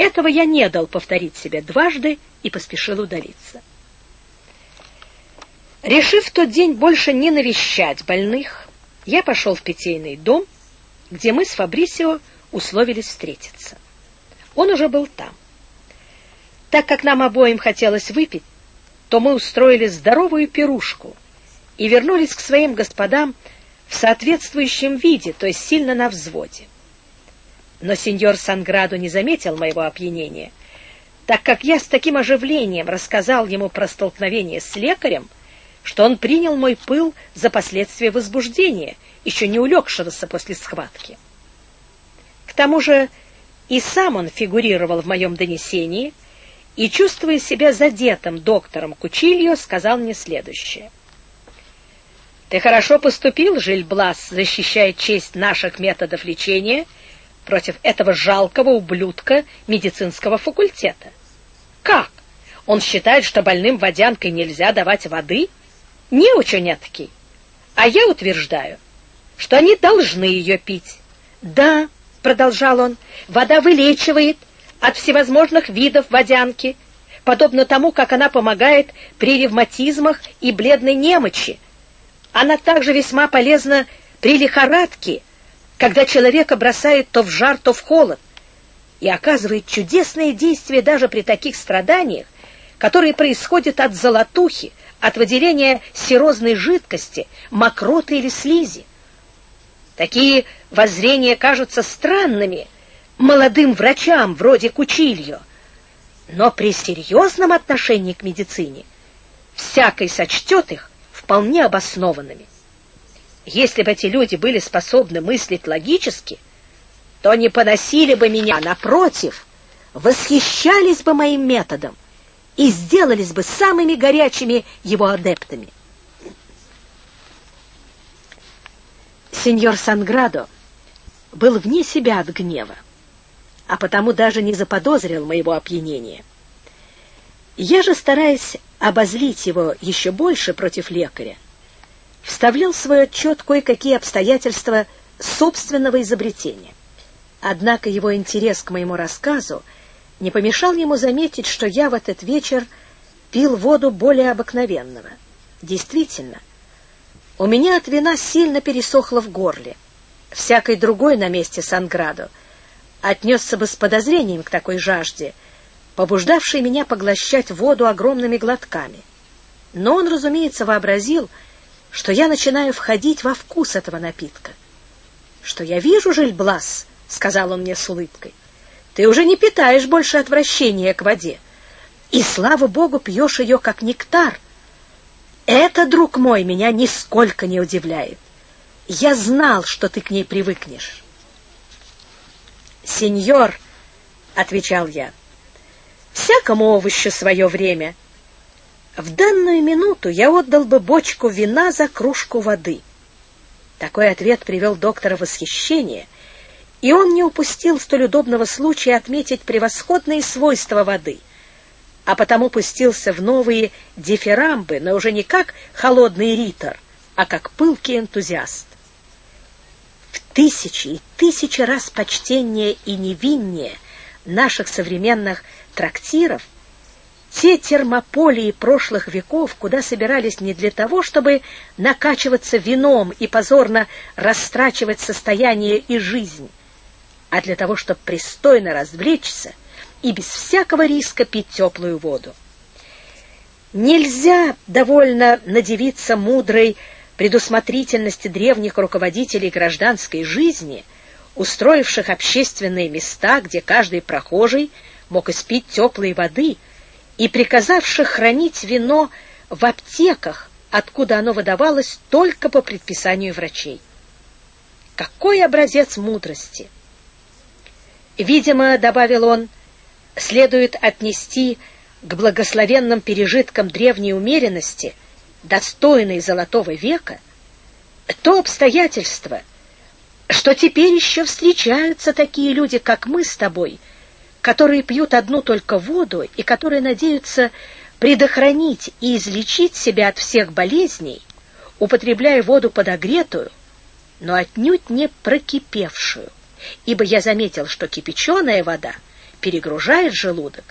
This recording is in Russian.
Этого я не дал повторить себе дважды и поспешил удалиться. Решив в тот день больше не навещать больных, я пошел в питейный дом, где мы с Фабрисио условились встретиться. Он уже был там. Так как нам обоим хотелось выпить, то мы устроили здоровую пирушку и вернулись к своим господам в соответствующем виде, то есть сильно на взводе. Но сеньор Санграду не заметил моего опьянения, так как я с таким оживлением рассказал ему про столкновение с лекарем, что он принял мой пыл за последствия возбуждения, еще не улегшегося после схватки. К тому же и сам он фигурировал в моем донесении и, чувствуя себя задетым доктором Кучильо, сказал мне следующее. «Ты хорошо поступил, Жильблас, защищая честь наших методов лечения против этого жалкого ублюдка медицинского факультета. Как? Он считает, что больным водянкой нельзя давать воды?» Не очень этакий. А я утверждаю, что они должны ее пить. Да, продолжал он, вода вылечивает от всевозможных видов водянки, подобно тому, как она помогает при ревматизмах и бледной немочи. Она также весьма полезна при лихорадке, когда человека бросает то в жар, то в холод, и оказывает чудесное действие даже при таких страданиях, которые происходят от золотухи, от выделения серозной жидкости, мокроты или слизи. Такие воззрения кажутся странными молодым врачам вроде Кучильо, но при серьезном отношении к медицине всякий сочтет их вполне обоснованными. Если бы эти люди были способны мыслить логически, то не поносили бы меня, напротив, восхищались бы моим методом и сделались бы самыми горячими его адептами. Сеньор Санградо был вне себя от гнева, а потому даже не заподозрил моего опьянения. Я же, стараясь обозлить его еще больше против лекаря, вставлял в свой отчет кое-какие обстоятельства собственного изобретения. Однако его интерес к моему рассказу — не помешал ему заметить, что я в этот вечер пил воду более обыкновенного. Действительно, у меня от вина сильно пересохло в горле. Всякой другой на месте Санградо отнесся бы с подозрением к такой жажде, побуждавшей меня поглощать воду огромными глотками. Но он, разумеется, вообразил, что я начинаю входить во вкус этого напитка. «Что я вижу, Жильблас?» — сказал он мне с улыбкой. Ты уже не питаешь больше отвращения к воде. И, слава богу, пьешь ее как нектар. Это, друг мой, меня нисколько не удивляет. Я знал, что ты к ней привыкнешь. «Сеньор», — отвечал я, — «всякому овощу свое время. В данную минуту я отдал бы бочку вина за кружку воды». Такой ответ привел доктора в восхищение — и он не упустил столь удобного случая отметить превосходные свойства воды, а потому пустился в новые дифирамбы, но уже не как холодный ритор, а как пылкий энтузиаст. В тысячи и тысячи раз почтеннее и невиннее наших современных трактиров те термополии прошлых веков, куда собирались не для того, чтобы накачиваться вином и позорно растрачивать состояние и жизнь, а для того, чтобы пристойно развлечься и без всякого риска пить теплую воду. Нельзя довольно надевиться мудрой предусмотрительности древних руководителей гражданской жизни, устроивших общественные места, где каждый прохожий мог испить теплой воды, и приказавших хранить вино в аптеках, откуда оно выдавалось только по предписанию врачей. Какой образец мудрости! Видимо, добавил он, следует отнести к благословенным пережиткам древней умеренности, достойной золотого века, то обстоятельство, что теперь еще встречаются такие люди, как мы с тобой, которые пьют одну только воду и которые надеются предохранить и излечить себя от всех болезней, употребляя воду подогретую, но отнюдь не прокипевшую. Ибо я заметил, что кипяченая вода перегружает желудок,